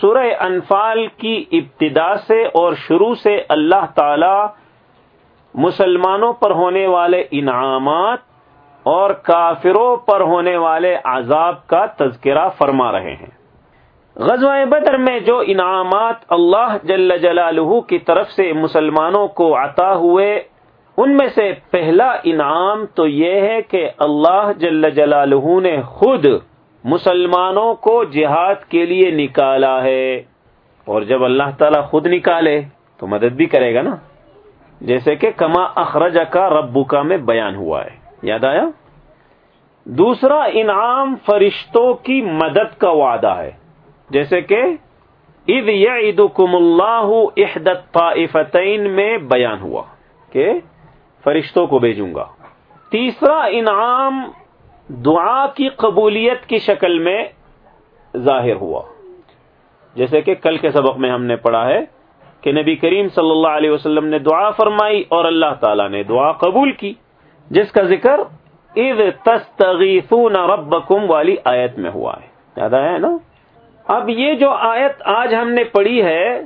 سورہ انفال کی ابتدا سے اور شروع سے اللہ تعالی مسلمانوں پر ہونے والے انعامات اور کافروں پر ہونے والے عذاب کا تذکرہ فرما رہے ہیں۔ غزوہ بدر میں جو انعامات اللہ جل جلالہ کی طرف سے مسلمانوں کو عطا ہوئے، ان میں سے پہلا انعام تو یہ ہے کہ اللہ جل جلالہ نے خود مسلمانوں کو جہاد کے لیے نکالا ہے۔ اور جب اللہ تعالی خود نکالے تو مدد بھی کرے گا نا۔ جیسے کہ کما اخرج کا ربو کا میں بیان ہوا ہے۔ یاد آیا؟ دوسرا انعام فرشتوں کی مدد کا وعدہ ہے۔ جیسے کہ عید عید کم اللہ احدت طائفتین میں بیان ہوا کہ فرشتوں کو بھیجوں گا۔ تیسرا انعام دعا کی قبولیت کی شکل میں ظاہر ہوا۔ جیسے کہ کل کے سبق میں ہم نے پڑھا ہے کہ نبی کریم صلی اللہ علیہ وسلم نے دعا فرمائی اور اللہ تعالی نے دعا قبول کی، جس کا ذکر عید تستغیثون ربکم والی آیت میں ہوا ہے۔ یاد ہے نا؟ اب یہ جو آیت آج ہم نے پڑھی ہے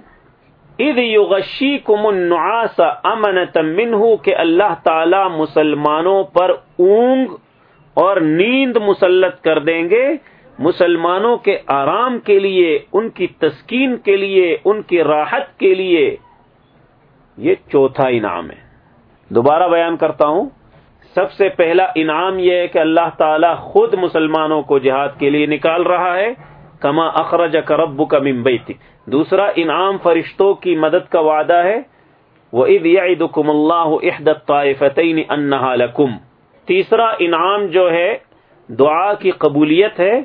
عید یوغشی کم النعاس امنت منہ کہ اللہ تعالی مسلمانوں پر اونگ اور نیند مسلط کر دیں گے مسلمانوں کے آرام کے لیے، ان کی تسکین کے لیے، ان کی راحت کے لیے۔ یہ چوتھا انعام ہے۔ دوبارہ بیان کرتا ہوں۔ سب سے پہلا انعام یہ ہے کہ اللہ تعالی خود مسلمانوں کو جہاد کے لیے نکال رہا ہے۔ کما اخرج کرب کا ممبئی تھی دوسرا انعام فرشتوں کی مدد کا وعدہ ہے۔ وہ عید عید کم اللہ احدت طائفتین انہا لکم تیسرا انعام جو ہے، دعا کی قبولیت ہے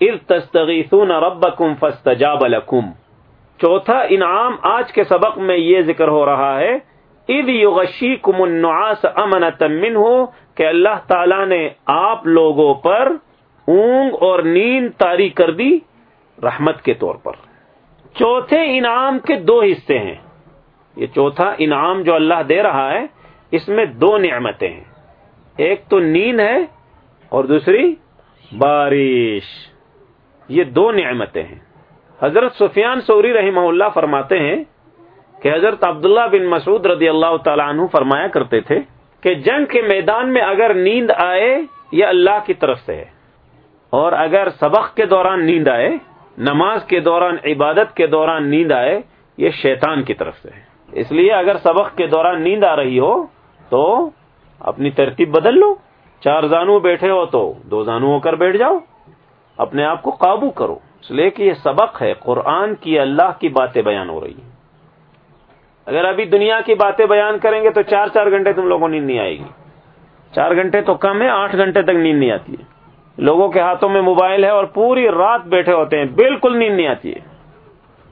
ار تستغیثون ربکم فاستجاب لکم۔ چوتھا انعام آج کے سبق میں یہ ذکر ہو رہا ہے اد یغشی کم النعاس امنت من ہو کہ اللہ تعالی نے آپ لوگوں پر اونگ اور نیند تاری کر دی رحمت کے طور پر۔ چوتھے انعام کے دو حصے ہیں۔ یہ چوتھا انعام جو اللہ دے رہا ہے، اس میں دو نعمتیں ہیں۔ ایک تو نیند ہے اور دوسری بارش۔ یہ دو نعمتیں ہیں۔ حضرت سفیان سوری رحمہ اللہ فرماتے ہیں کہ حضرت عبداللہ بن مسعود رضی اللہ تعالیٰ عنہ فرمایا کرتے تھے کہ جنگ کے میدان میں اگر نیند آئے یہ اللہ کی طرف سے ہے۔ اور اگر سبق کے دوران نیند آئے، نماز کے دوران، عبادت کے دوران نیند آئے، یہ شیطان کی طرف سے ہے۔ اس لیے اگر سبق کے دوران نیند آ رہی ہو تو اپنی ترتیب بدل لو۔ چار زانو بیٹھے ہو تو دو زانو ہو کر بیٹھ جاؤ۔ اپنے آپ کو قابو کرو۔ اس لیے کہ یہ سبق ہے، قرآن کی اللہ کی باتیں بیان ہو رہی ہیں۔ اگر ابھی دنیا کی باتیں بیان کریں گے تو چار چار گھنٹے تم لوگوں نیند نہیں آئے گی۔ چار گھنٹے تو کم ہے، آٹھ گھنٹے تک نیند نہیں آتی ہے۔ لوگوں کے ہاتھوں میں موبائل ہے اور پوری رات بیٹھے ہوتے ہیں، بالکل نیند نہیں آتی ہے۔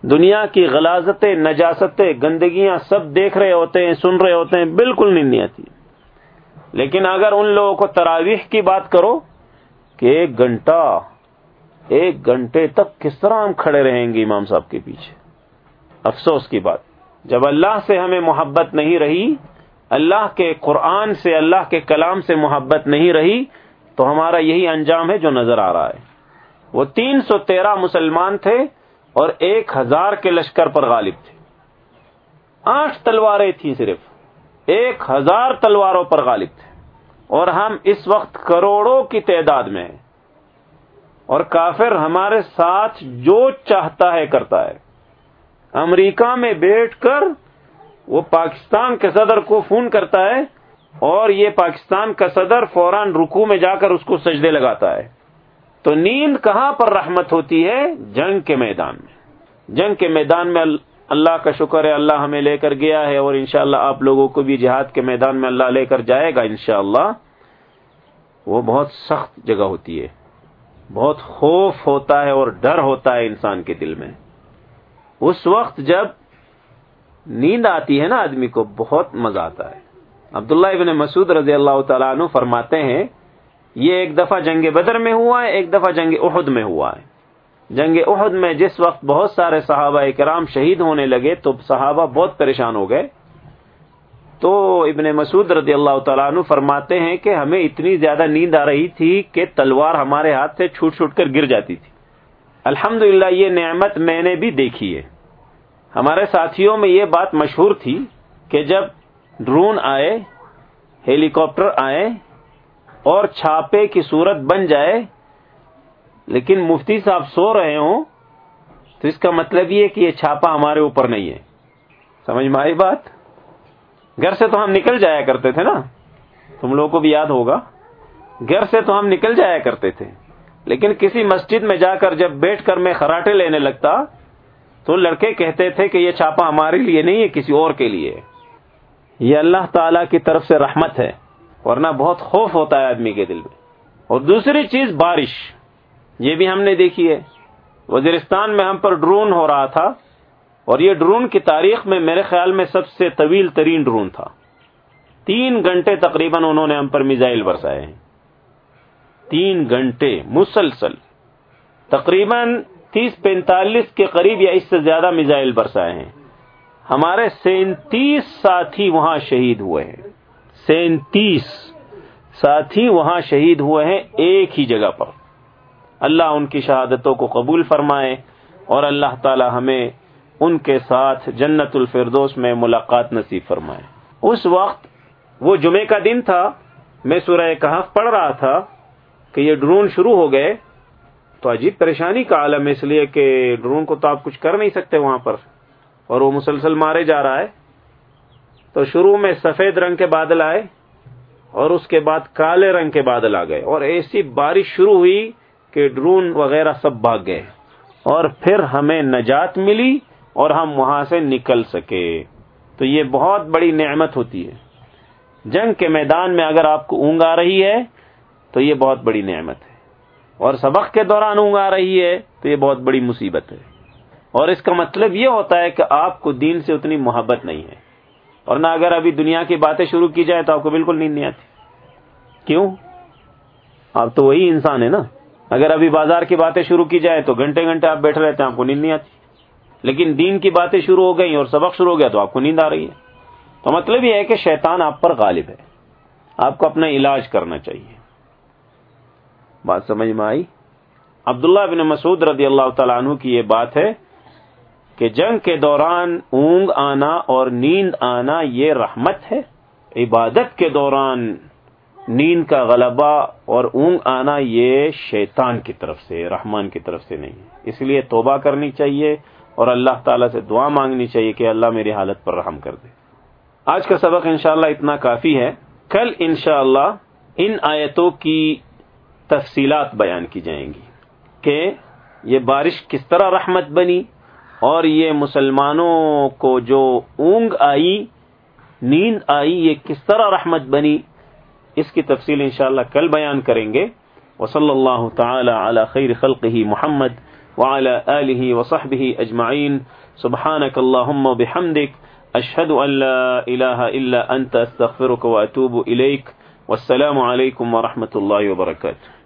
دنیا کی غلازتیں، نجاستیں، گندگیاں سب دیکھ رہے ہوتے ہیں، سن رہے ہوتے ہیں، بالکل نیند نہیں آتی۔ لیکن اگر ان لوگوں کو تراویح کی بات کرو کہ ایک گھنٹہ، ایک گھنٹے تک کس طرح ہم کھڑے رہیں گے امام صاحب کے پیچھے؟ افسوس کی بات۔ جب اللہ سے ہمیں محبت نہیں رہی، اللہ کے قرآن سے، اللہ کے کلام سے محبت نہیں رہی، تو ہمارا یہی انجام ہے جو نظر آ رہا ہے۔ وہ تین سو تیرہ مسلمان تھے اور ایک ہزار کے لشکر پر غالب تھے۔ آٹھ تلواریں تھیں صرف۔ ایک ہزار تلواروں پر غالب تھے۔ اور ہم اس وقت کروڑوں کی تعداد میں ہیں۔ اور کافر ہمارے ساتھ جو چاہتا ہے کرتا ہے۔ امریکہ میں بیٹھ کر وہ پاکستان کے صدر کو فون کرتا ہے اور یہ پاکستان کا صدر فوراً رکو میں جا کر اس کو سجدے لگاتا ہے۔ تو نیند کہاں پر رحمت ہوتی ہے؟ جنگ کے میدان میں۔ جنگ کے میدان میں اللہ کا شکر ہے، اللہ ہمیں لے کر گیا ہے اور انشاءاللہ اللہ آپ لوگوں کو بھی جہاد کے میدان میں اللہ لے کر جائے گا انشاءاللہ۔ وہ بہت سخت جگہ ہوتی ہے۔ بہت خوف ہوتا ہے اور ڈر ہوتا ہے انسان کے دل میں۔ اس وقت جب نیند آتی ہے نا آدمی کو، بہت مزہ آتا ہے۔ عبداللہ ابن مسعود رضی اللہ تعالیٰ عنہ فرماتے ہیں، یہ ایک دفعہ جنگ بدر میں ہوا ہے، ایک دفعہ جنگ احد میں ہوا ہے۔ جنگ احد میں جس وقت بہت سارے صحابہ کرام شہید ہونے لگے تو صحابہ بہت پریشان ہو گئے۔ تو ابن مسعود رضی اللہ تعالیٰ عنہ فرماتے ہیں کہ ہمیں اتنی زیادہ نیند آ رہی تھی کہ تلوار ہمارے ہاتھ سے چھوٹ چھوٹ کر گر جاتی تھی۔ الحمد یہ نعمت میں نے بھی دیکھی ہے۔ ہمارے ساتھیوں میں یہ بات مشہور تھی کہ جب ڈرون آئے ہیلی کاپٹر آئے اور چھاپے کی صورت بن جائے لیکن مفتی صاحب سو رہے ہوں تو اس کا مطلب یہ کہ یہ چھاپا ہمارے اوپر نہیں ہے۔ سمجھ میں آئی بات؟ گھر سے تو ہم نکل جایا کرتے تھے نا؟ تم لوگوں کو بھی یاد ہوگا۔ گھر سے تو ہم نکل جایا کرتے تھے۔ لیکن کسی مسجد میں جا کر جب بیٹھ کر میں خراٹے لینے لگتا تو لڑکے کہتے تھے کہ یہ چھاپا ہمارے لیے نہیں ہے، کسی اور کے لیے۔ یہ اللہ تعالی کی طرف سے رحمت ہے، ورنہ بہت خوف ہوتا ہے آدمی کے دل میں۔ اور دوسری چیز بارش۔ یہ بھی ہم نے دیکھی ہے۔ وزیرستان میں ہم پر ڈرون ہو رہا تھا اور یہ ڈرون کی تاریخ میں میرے خیال میں سب سے طویل ترین ڈرون تھا۔ تین گھنٹے تقریباً انہوں نے ہم پر میزائل برسائے ہیں۔ تین گھنٹے، مسلسل۔ تقریباً تیس پینتالیس کے قریب یا اس سے زیادہ میزائل برسائے ہیں۔ ہمارے سینتیس ساتھی وہاں شہید ہوئے ہیں۔ سینتیس ساتھی وہاں شہید ہوئے ہیں ایک ہی جگہ پر۔ اللہ ان کی شہادتوں کو قبول فرمائے اور اللہ تعالی ہمیں ان کے ساتھ جنت الفردوس میں ملاقات نصیب فرمائے۔ اس وقت وہ جمعے کا دن تھا، میں سورہ کہف پڑھ رہا تھا کہ یہ ڈرون شروع ہو گئے۔ تو عجیب پریشانی کا عالم ہے، اس لیے کہ ڈرون کو تو آپ کچھ کر نہیں سکتے وہاں پر۔ اور وہ مسلسل مارے جا رہا ہے۔ تو شروع میں سفید رنگ کے بادل آئے اور اس کے بعد کالے رنگ کے بادل آ گئے۔ اور ایسی بارش شروع ہوئی کہ ڈرون وغیرہ سب بھاگ گئے اور پھر ہمیں نجات ملی اور ہم وہاں سے نکل سکے۔ تو یہ بہت بڑی نعمت ہوتی ہے۔ جنگ کے میدان میں اگر آپ کو اونگ آ رہی ہے، تو یہ بہت بڑی نعمت ہے۔ اور سبق کے دوران اونگ آ رہی ہے، تو یہ بہت بڑی مصیبت ہے۔ اور اس کا مطلب یہ ہوتا ہے کہ آپ کو دین سے اتنی محبت نہیں ہے۔ اور نہ اگر ابھی دنیا کی باتیں شروع کی جائے تو آپ کو بالکل نیند نہیں آتی۔ کیوں؟ آپ تو وہی انسان ہے نا۔ اگر ابھی بازار کی باتیں شروع کی جائے تو گھنٹے گھنٹے آپ بیٹھے رہتے ہیں، آپ کو نیند نہیں آتی۔ لیکن دین کی باتیں شروع ہو گئی اور سبق شروع ہو گیا تو آپ کو نیند آ رہی ہے۔ تو مطلب یہ ہے کہ شیطان آپ پر غالب ہے۔ آپ کو اپنا علاج کرنا چاہیے۔ بات سمجھ میں آئی؟ عبداللہ بن مسعود رضی اللہ تعالیٰ عنہ کی یہ بات ہے کہ جنگ کے دوران اونگ آنا اور نیند آنا یہ رحمت ہے۔ عبادت کے دوران نیند کا غلبہ اور اونگ آنا یہ شیطان کی طرف سے، رحمان کی طرف سے نہیں۔ اس لیے توبہ کرنی چاہیے اور اللہ تعالی سے دعا مانگنی چاہیے کہ اللہ میری حالت پر رحم کر دے۔ آج کا سبق انشاءاللہ اتنا کافی ہے۔ کل انشاءاللہ ان آیتوں کی تفصیلات بیان کی جائیں گی کہ یہ بارش کس طرح رحمت بنی اور یہ مسلمانوں کو جو اونگ آئی، نیند آئی، یہ کس طرح رحمت بنی اس کی تفصیل انشاءاللہ کل بیان کریں گے۔ وصلی اللہ تعالی علی خیر خلقہ محمد وعلى آله وصحبه اجمعین۔ سبحانك اللهم بحمدك اشهد ان لا اله الا انت استغفرك واتوب اليك والسلام علیکم ورحمۃ اللہ وبرکاتہ۔